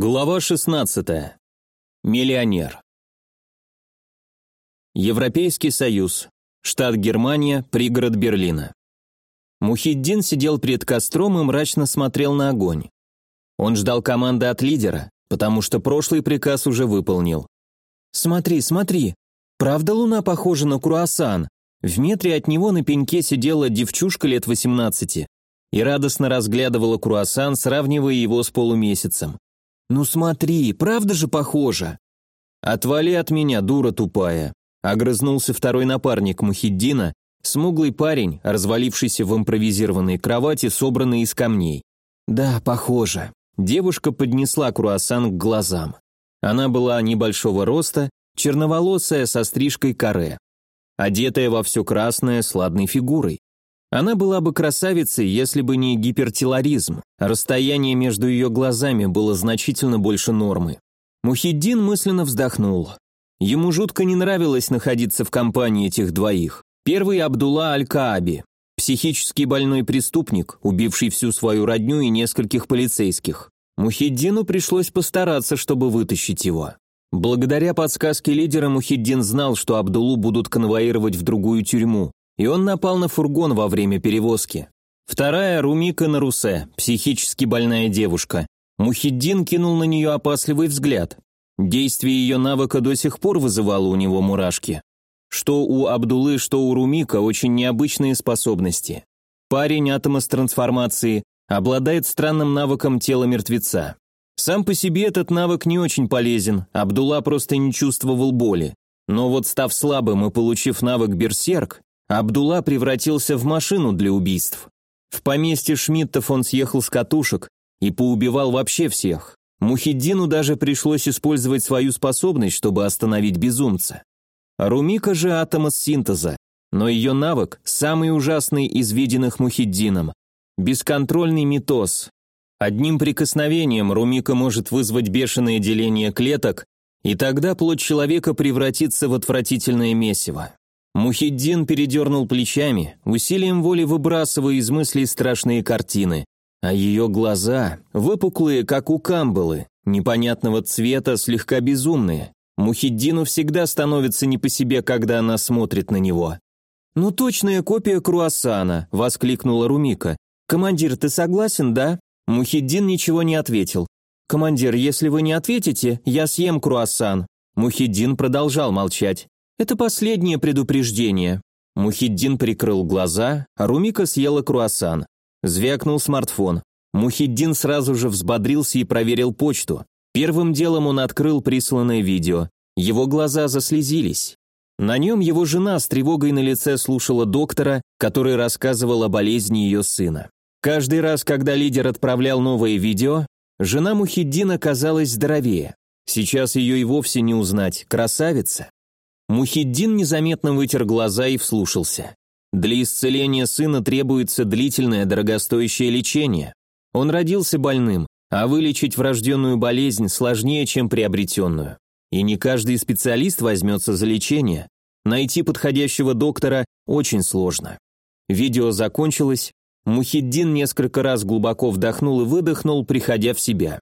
Глава 16. Миллионер. Европейский Союз. Штат Германия, пригород Берлина. Мухиддин сидел перед костром и мрачно смотрел на огонь. Он ждал команды от лидера, потому что прошлый приказ уже выполнил. «Смотри, смотри, правда луна похожа на круассан?» В метре от него на пеньке сидела девчушка лет 18 и радостно разглядывала круассан, сравнивая его с полумесяцем. «Ну смотри, правда же похоже?» «Отвали от меня, дура тупая», — огрызнулся второй напарник Мухиддина, смуглый парень, развалившийся в импровизированной кровати, собранной из камней. «Да, похоже». Девушка поднесла круассан к глазам. Она была небольшого роста, черноволосая, со стрижкой каре. Одетая во все красное, с ладной фигурой. Она была бы красавицей, если бы не гипертиларизм. Расстояние между ее глазами было значительно больше нормы. Мухиддин мысленно вздохнул. Ему жутко не нравилось находиться в компании этих двоих. Первый Абдулла Аль-Кааби, психически больной преступник, убивший всю свою родню и нескольких полицейских. Мухиддину пришлось постараться, чтобы вытащить его. Благодаря подсказке лидера Мухиддин знал, что Абдулу будут конвоировать в другую тюрьму, и он напал на фургон во время перевозки. Вторая – Румика Нарусе, психически больная девушка. Мухиддин кинул на нее опасливый взгляд. Действие ее навыка до сих пор вызывало у него мурашки. Что у Абдулы, что у Румика очень необычные способности. Парень атома с трансформации обладает странным навыком тела мертвеца. Сам по себе этот навык не очень полезен, Абдулла просто не чувствовал боли. Но вот став слабым и получив навык берсерк, Абдулла превратился в машину для убийств. В поместье Шмидтов он съехал с катушек и поубивал вообще всех. Мухиддину даже пришлось использовать свою способность, чтобы остановить безумца. Румика же атом из синтеза, но ее навык самый ужасный из виденных Мухиддином. Бесконтрольный митоз. Одним прикосновением Румика может вызвать бешеное деление клеток, и тогда плоть человека превратится в отвратительное месиво. Мухиддин передернул плечами, усилием воли выбрасывая из мыслей страшные картины. А ее глаза, выпуклые, как у камбалы, непонятного цвета, слегка безумные. Мухиддину всегда становится не по себе, когда она смотрит на него. «Ну точная копия круассана», — воскликнула Румика. «Командир, ты согласен, да?» Мухиддин ничего не ответил. «Командир, если вы не ответите, я съем круассан». Мухиддин продолжал молчать. Это последнее предупреждение. Мухиддин прикрыл глаза, а Румика съела круассан. Звякнул смартфон. Мухиддин сразу же взбодрился и проверил почту. Первым делом он открыл присланное видео. Его глаза заслезились. На нем его жена с тревогой на лице слушала доктора, который рассказывал о болезни ее сына. Каждый раз, когда лидер отправлял новое видео, жена Мухиддина казалась здоровее. Сейчас ее и вовсе не узнать, красавица. Мухиддин незаметно вытер глаза и вслушался. Для исцеления сына требуется длительное дорогостоящее лечение. Он родился больным, а вылечить врожденную болезнь сложнее, чем приобретенную. И не каждый специалист возьмется за лечение. Найти подходящего доктора очень сложно. Видео закончилось. Мухиддин несколько раз глубоко вдохнул и выдохнул, приходя в себя.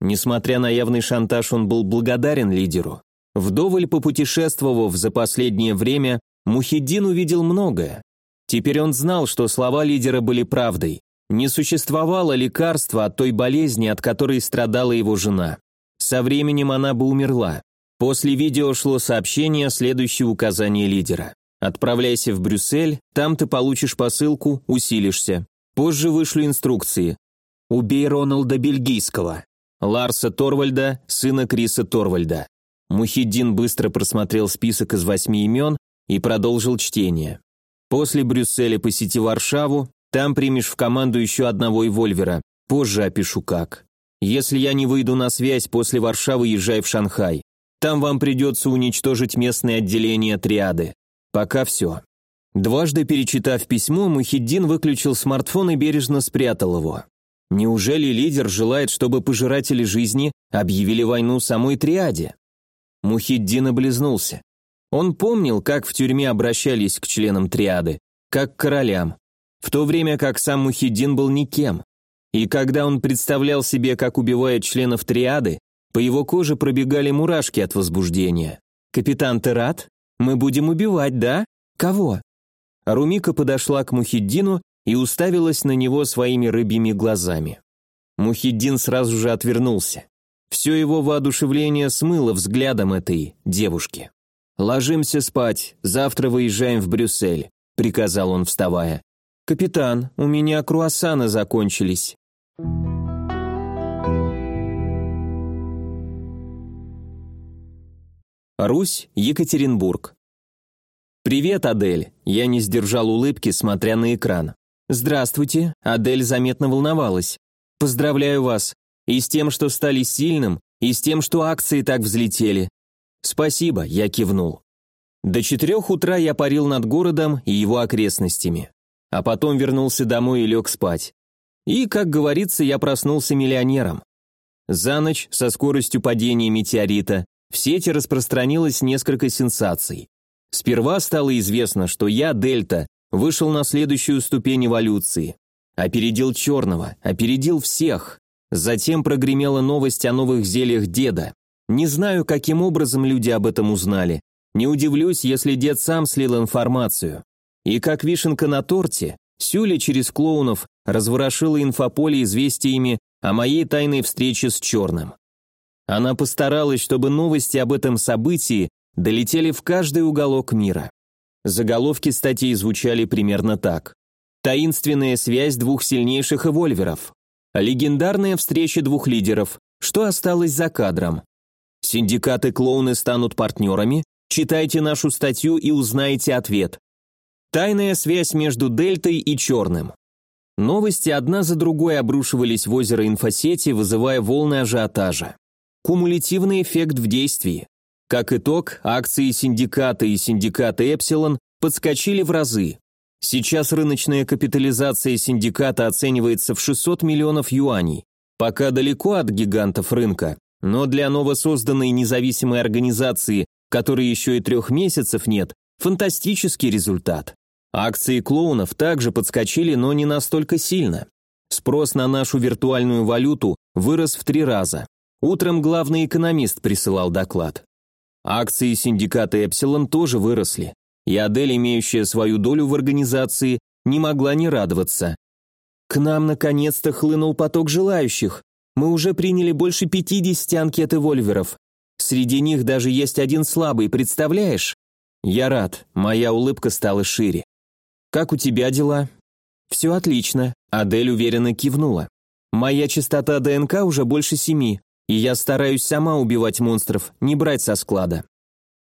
Несмотря на явный шантаж, он был благодарен лидеру. Вдоволь попутешествовав за последнее время, Мухиддин увидел многое. Теперь он знал, что слова лидера были правдой. Не существовало лекарства от той болезни, от которой страдала его жена. Со временем она бы умерла. После видео шло сообщение, следующее указание лидера. «Отправляйся в Брюссель, там ты получишь посылку, усилишься». Позже вышли инструкции. «Убей Роналда Бельгийского». Ларса Торвальда, сына Криса Торвальда. Мухиддин быстро просмотрел список из восьми имен и продолжил чтение. После Брюсселя посети Варшаву, там примешь в команду еще одного эвольвера, позже опишу как. Если я не выйду на связь, после Варшавы езжай в Шанхай. Там вам придется уничтожить местное отделение триады. Пока все. Дважды перечитав письмо, Мухиддин выключил смартфон и бережно спрятал его. Неужели лидер желает, чтобы пожиратели жизни объявили войну самой триаде? Мухиддин облизнулся. Он помнил, как в тюрьме обращались к членам триады, как к королям, в то время как сам Мухиддин был никем. И когда он представлял себе, как убивает членов триады, по его коже пробегали мурашки от возбуждения. «Капитан, ты рад? Мы будем убивать, да? Кого?» Румика подошла к Мухиддину и уставилась на него своими рыбьими глазами. Мухиддин сразу же отвернулся. Все его воодушевление смыло взглядом этой девушки. «Ложимся спать, завтра выезжаем в Брюссель», — приказал он, вставая. «Капитан, у меня круассаны закончились». Русь, Екатеринбург. «Привет, Адель!» Я не сдержал улыбки, смотря на экран. «Здравствуйте!» Адель заметно волновалась. «Поздравляю вас! И с тем, что стали сильным, и с тем, что акции так взлетели. Спасибо, я кивнул. До четырех утра я парил над городом и его окрестностями. А потом вернулся домой и лег спать. И, как говорится, я проснулся миллионером. За ночь, со скоростью падения метеорита, в сети распространилось несколько сенсаций. Сперва стало известно, что я, Дельта, вышел на следующую ступень эволюции. Опередил черного, опередил всех. Затем прогремела новость о новых зельях деда. Не знаю, каким образом люди об этом узнали. Не удивлюсь, если дед сам слил информацию. И как вишенка на торте, Сюля через клоунов разворошила инфополе известиями о моей тайной встрече с черным. Она постаралась, чтобы новости об этом событии долетели в каждый уголок мира. Заголовки статей звучали примерно так. Таинственная связь двух сильнейших эвольверов. Легендарная встреча двух лидеров. Что осталось за кадром? Синдикаты-клоуны станут партнерами? Читайте нашу статью и узнаете ответ. Тайная связь между Дельтой и Черным. Новости одна за другой обрушивались в озеро инфосети, вызывая волны ажиотажа. Кумулятивный эффект в действии. Как итог, акции синдиката и синдиката Эпсилон подскочили в разы. Сейчас рыночная капитализация синдиката оценивается в 600 миллионов юаней. Пока далеко от гигантов рынка, но для новосозданной независимой организации, которой еще и трех месяцев нет, фантастический результат. Акции клоунов также подскочили, но не настолько сильно. Спрос на нашу виртуальную валюту вырос в три раза. Утром главный экономист присылал доклад. Акции синдиката Эпсилон тоже выросли и Адель, имеющая свою долю в организации, не могла не радоваться. «К нам наконец-то хлынул поток желающих. Мы уже приняли больше 50 анкет эвольверов. Среди них даже есть один слабый, представляешь?» «Я рад», моя улыбка стала шире. «Как у тебя дела?» «Все отлично», Адель уверенно кивнула. «Моя частота ДНК уже больше семи, и я стараюсь сама убивать монстров, не брать со склада».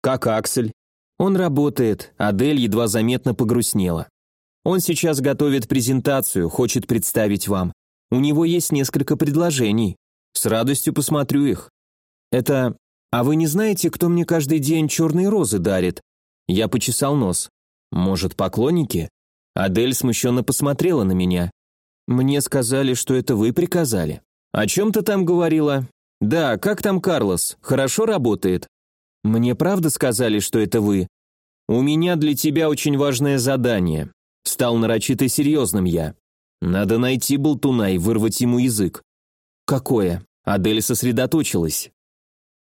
«Как Аксель?» Он работает, Адель едва заметно погрустнела. Он сейчас готовит презентацию, хочет представить вам. У него есть несколько предложений. С радостью посмотрю их. Это... А вы не знаете, кто мне каждый день черные розы дарит? Я почесал нос. Может, поклонники? Адель смущенно посмотрела на меня. Мне сказали, что это вы приказали. О чем ты там говорила? Да, как там Карлос? Хорошо работает? «Мне правда сказали, что это вы?» «У меня для тебя очень важное задание», — стал нарочито серьезным я. «Надо найти болтуна и вырвать ему язык». «Какое?» — Адель сосредоточилась.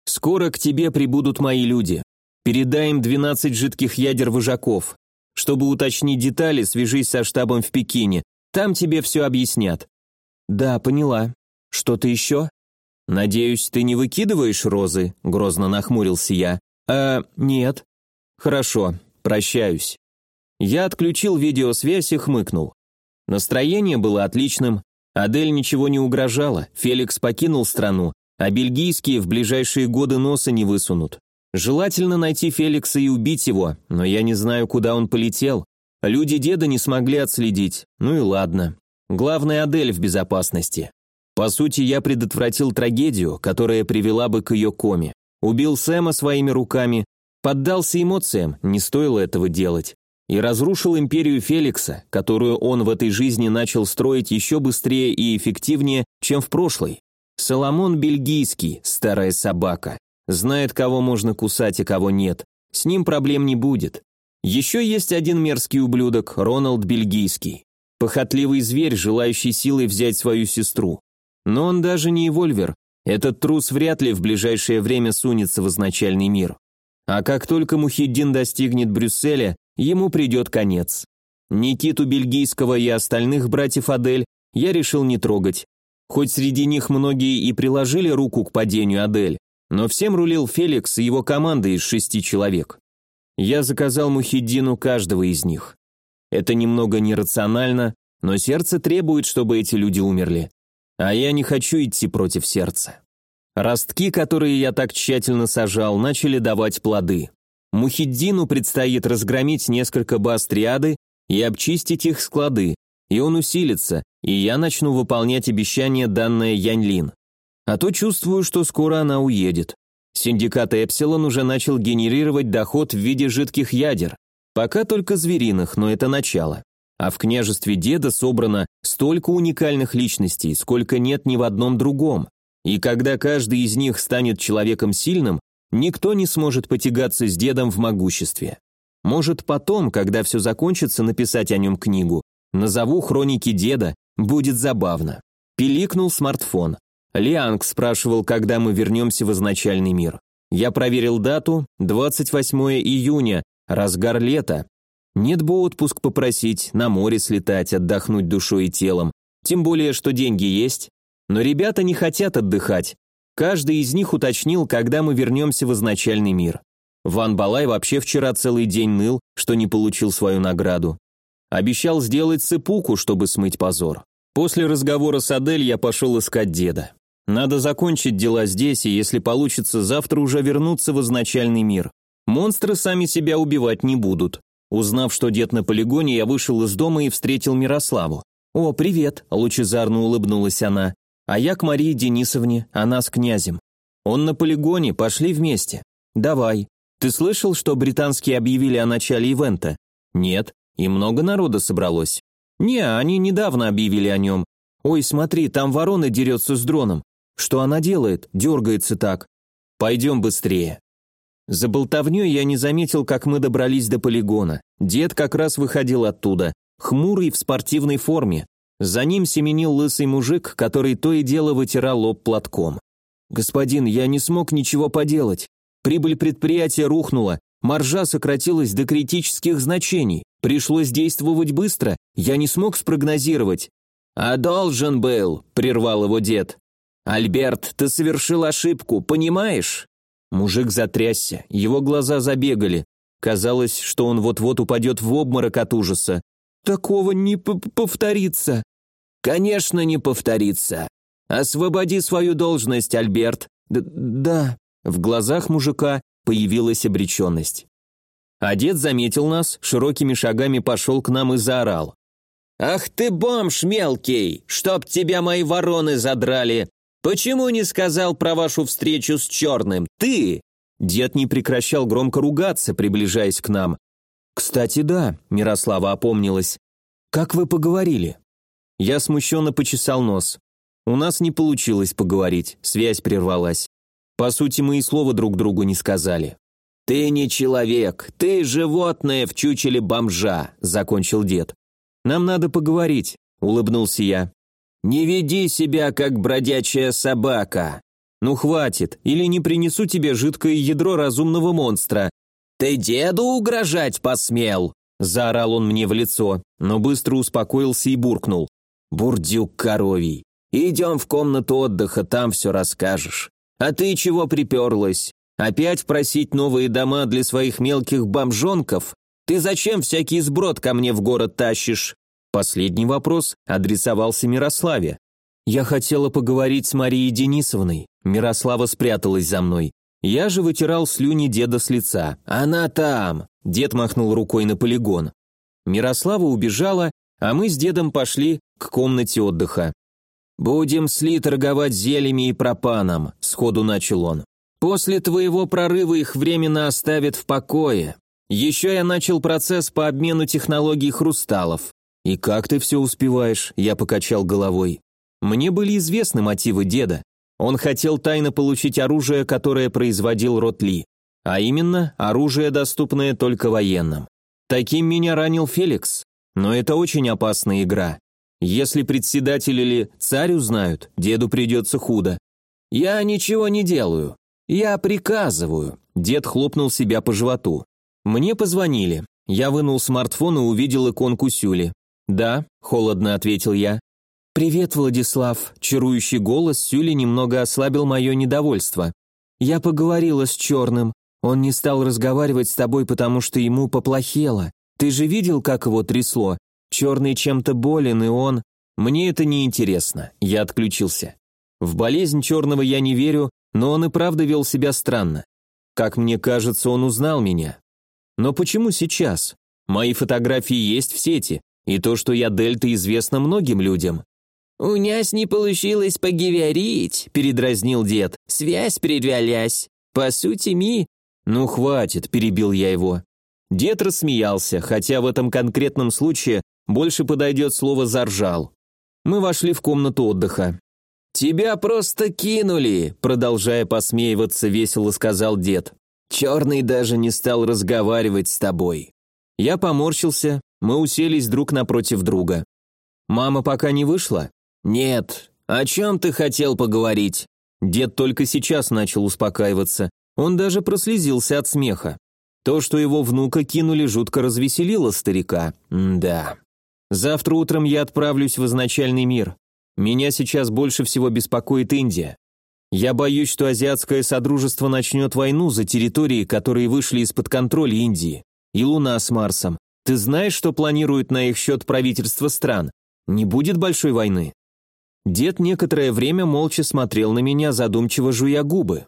«Скоро к тебе прибудут мои люди. Передай им 12 жидких ядер вожаков. Чтобы уточнить детали, свяжись со штабом в Пекине. Там тебе все объяснят». «Да, поняла. Что-то еще?» «Надеюсь, ты не выкидываешь розы?» – грозно нахмурился я. «А, нет». «Хорошо, прощаюсь». Я отключил видеосвязь и хмыкнул. Настроение было отличным, Адель ничего не угрожала, Феликс покинул страну, а бельгийские в ближайшие годы носа не высунут. Желательно найти Феликса и убить его, но я не знаю, куда он полетел. Люди деда не смогли отследить, ну и ладно. Главное, Адель в безопасности. По сути, я предотвратил трагедию, которая привела бы к ее коме. Убил Сэма своими руками, поддался эмоциям, не стоило этого делать, и разрушил империю Феликса, которую он в этой жизни начал строить еще быстрее и эффективнее, чем в прошлой. Соломон Бельгийский, старая собака, знает, кого можно кусать, а кого нет. С ним проблем не будет. Еще есть один мерзкий ублюдок, Роналд Бельгийский. Похотливый зверь, желающий силой взять свою сестру. Но он даже не Вольвер. Этот трус вряд ли в ближайшее время сунется в изначальный мир. А как только Мухиддин достигнет Брюсселя, ему придет конец. Никиту Бельгийского и остальных братьев Адель я решил не трогать. Хоть среди них многие и приложили руку к падению Адель, но всем рулил Феликс и его команда из шести человек. Я заказал Мухиддину каждого из них. Это немного нерационально, но сердце требует, чтобы эти люди умерли. А я не хочу идти против сердца. Ростки, которые я так тщательно сажал, начали давать плоды. Мухиддину предстоит разгромить несколько баз и обчистить их склады, и он усилится, и я начну выполнять обещание, данное Яньлин. А то чувствую, что скоро она уедет. Синдикат Эпсилон уже начал генерировать доход в виде жидких ядер. Пока только звериных, но это начало. А в княжестве деда собрано столько уникальных личностей, сколько нет ни в одном другом. И когда каждый из них станет человеком сильным, никто не сможет потягаться с дедом в могуществе. Может, потом, когда все закончится, написать о нем книгу. Назову «Хроники деда», будет забавно. Пиликнул смартфон. Лианг спрашивал, когда мы вернемся в изначальный мир. Я проверил дату, 28 июня, разгар лета. Нет бы отпуск попросить, на море слетать, отдохнуть душой и телом. Тем более, что деньги есть. Но ребята не хотят отдыхать. Каждый из них уточнил, когда мы вернемся в изначальный мир. Ван Балай вообще вчера целый день ныл, что не получил свою награду. Обещал сделать цепуку, чтобы смыть позор. После разговора с Адель я пошел искать деда. Надо закончить дела здесь, и если получится, завтра уже вернуться в изначальный мир. Монстры сами себя убивать не будут. Узнав, что дед на полигоне, я вышел из дома и встретил Мирославу. «О, привет!» – лучезарно улыбнулась она. «А я к Марии Денисовне, она с князем. Он на полигоне, пошли вместе. Давай. Ты слышал, что британские объявили о начале ивента? Нет. И много народа собралось. Не, они недавно объявили о нем. Ой, смотри, там ворона дерется с дроном. Что она делает? Дергается так. Пойдем быстрее. За болтовней я не заметил, как мы добрались до полигона. Дед как раз выходил оттуда, хмурый в спортивной форме. За ним семенил лысый мужик, который то и дело вытирал лоб платком. «Господин, я не смог ничего поделать. Прибыль предприятия рухнула, маржа сократилась до критических значений. Пришлось действовать быстро, я не смог спрогнозировать». «А должен был», — прервал его дед. «Альберт, ты совершил ошибку, понимаешь?» Мужик затрясся, его глаза забегали. Казалось, что он вот-вот упадет в обморок от ужаса. «Такого не повторится!» «Конечно, не повторится! Освободи свою должность, Альберт!» Д «Да». В глазах мужика появилась обреченность. Дед заметил нас, широкими шагами пошел к нам и заорал. «Ах ты бомж мелкий! Чтоб тебя мои вороны задрали! «Почему не сказал про вашу встречу с Черным? Ты!» Дед не прекращал громко ругаться, приближаясь к нам. «Кстати, да», — Мирослава опомнилась. «Как вы поговорили?» Я смущенно почесал нос. У нас не получилось поговорить, связь прервалась. По сути, мы и слова друг другу не сказали. «Ты не человек, ты животное в чучеле бомжа», — закончил дед. «Нам надо поговорить», — улыбнулся я. «Не веди себя, как бродячая собака!» «Ну хватит, или не принесу тебе жидкое ядро разумного монстра!» «Ты деду угрожать посмел!» Заорал он мне в лицо, но быстро успокоился и буркнул. «Бурдюк коровий! Идем в комнату отдыха, там все расскажешь. А ты чего приперлась? Опять просить новые дома для своих мелких бомжонков? Ты зачем всякий сброд ко мне в город тащишь? Последний вопрос адресовался Мирославе. Я хотела поговорить с Марией Денисовной. Мирослава спряталась за мной. Я же вытирал слюни деда с лица. «Она там!» Дед махнул рукой на полигон. Мирослава убежала, а мы с дедом пошли к комнате отдыха. «Будем сли торговать зельями и пропаном», — сходу начал он. «После твоего прорыва их временно оставят в покое. Еще я начал процесс по обмену технологий хрусталов. «И как ты все успеваешь?» – я покачал головой. Мне были известны мотивы деда. Он хотел тайно получить оружие, которое производил Ротли. А именно, оружие, доступное только военным. Таким меня ранил Феликс. Но это очень опасная игра. Если председатель или царь узнают, деду придется худо. Я ничего не делаю. Я приказываю. Дед хлопнул себя по животу. Мне позвонили. Я вынул смартфон и увидел иконку Сюли. «Да», — холодно ответил я. «Привет, Владислав», — чарующий голос Сюли немного ослабил мое недовольство. «Я поговорила с Черным. Он не стал разговаривать с тобой, потому что ему поплохело. Ты же видел, как его трясло? Черный чем-то болен, и он... Мне это не интересно. Я отключился. В болезнь Черного я не верю, но он и правда вел себя странно. Как мне кажется, он узнал меня. Но почему сейчас? Мои фотографии есть в сети, и то, что я Дельта, известно многим людям. «У нас не получилось поговорить», — передразнил дед. «Связь прервалась. По сути, ми...» «Ну, хватит», — перебил я его. Дед рассмеялся, хотя в этом конкретном случае больше подойдет слово «заржал». Мы вошли в комнату отдыха. «Тебя просто кинули», — продолжая посмеиваться, весело сказал дед. «Черный даже не стал разговаривать с тобой». Я поморщился, мы уселись друг напротив друга. «Мама пока не вышла?» «Нет. О чем ты хотел поговорить?» Дед только сейчас начал успокаиваться. Он даже прослезился от смеха. То, что его внука кинули, жутко развеселило старика. М да. Завтра утром я отправлюсь в изначальный мир. Меня сейчас больше всего беспокоит Индия. Я боюсь, что азиатское содружество начнет войну за территории, которые вышли из-под контроля Индии. И Луна с Марсом. Ты знаешь, что планирует на их счет правительство стран? Не будет большой войны?» Дед некоторое время молча смотрел на меня, задумчиво жуя губы.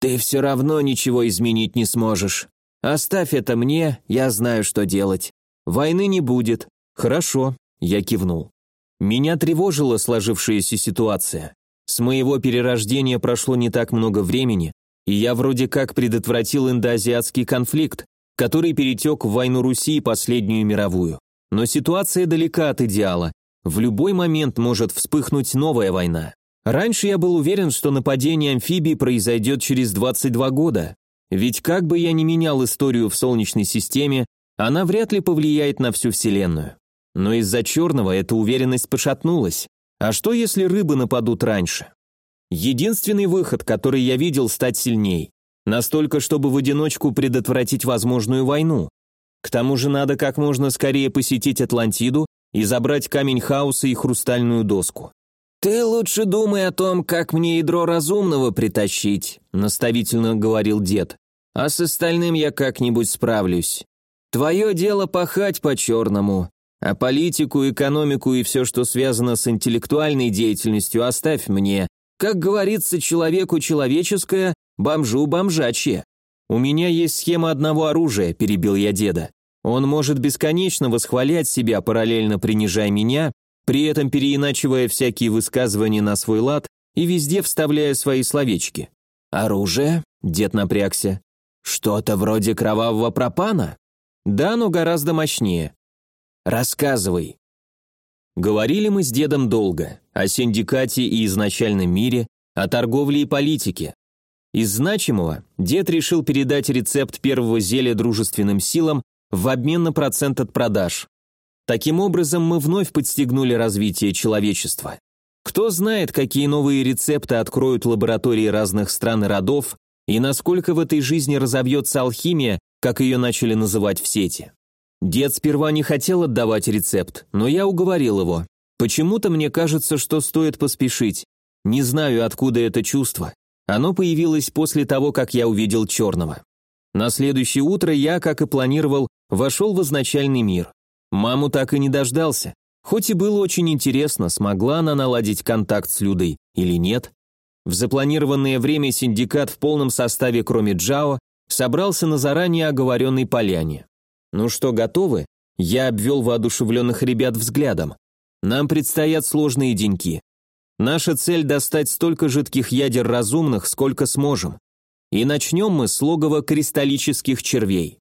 «Ты все равно ничего изменить не сможешь. «Оставь это мне, я знаю, что делать. Войны не будет». «Хорошо», – я кивнул. Меня тревожила сложившаяся ситуация. С моего перерождения прошло не так много времени, и я вроде как предотвратил индоазиатский конфликт, который перетек в войну Руси и последнюю мировую. Но ситуация далека от идеала. В любой момент может вспыхнуть новая война. Раньше я был уверен, что нападение амфибий произойдет через 22 года, ведь как бы я ни менял историю в Солнечной системе, она вряд ли повлияет на всю Вселенную. Но из-за черного эта уверенность пошатнулась. А что, если рыбы нападут раньше? Единственный выход, который я видел, стать сильней. Настолько, чтобы в одиночку предотвратить возможную войну. К тому же надо как можно скорее посетить Атлантиду и забрать камень хаоса и хрустальную доску. «Ты лучше думай о том, как мне ядро разумного притащить», наставительно говорил дед а с остальным я как-нибудь справлюсь. Твое дело пахать по-черному, а политику, экономику и все, что связано с интеллектуальной деятельностью, оставь мне. Как говорится, человеку человеческое, бомжу бомжачье. У меня есть схема одного оружия, перебил я деда. Он может бесконечно восхвалять себя, параллельно принижая меня, при этом переиначивая всякие высказывания на свой лад и везде вставляя свои словечки. «Оружие?» – дед напрягся. «Что-то вроде кровавого пропана?» «Да, но гораздо мощнее». «Рассказывай». Говорили мы с дедом долго, о синдикате и изначальном мире, о торговле и политике. Из значимого дед решил передать рецепт первого зелья дружественным силам в обмен на процент от продаж. Таким образом, мы вновь подстегнули развитие человечества. Кто знает, какие новые рецепты откроют лаборатории разных стран и родов, и насколько в этой жизни разовьется алхимия, как ее начали называть в сети. Дед сперва не хотел отдавать рецепт, но я уговорил его. Почему-то мне кажется, что стоит поспешить. Не знаю, откуда это чувство. Оно появилось после того, как я увидел черного. На следующее утро я, как и планировал, вошел в изначальный мир. Маму так и не дождался. Хоть и было очень интересно, смогла она наладить контакт с Людой или нет. В запланированное время синдикат в полном составе, кроме Джао, собрался на заранее оговоренной поляне. «Ну что, готовы?» Я обвел воодушевленных ребят взглядом. «Нам предстоят сложные деньки. Наша цель – достать столько жидких ядер разумных, сколько сможем. И начнем мы с логова кристаллических червей.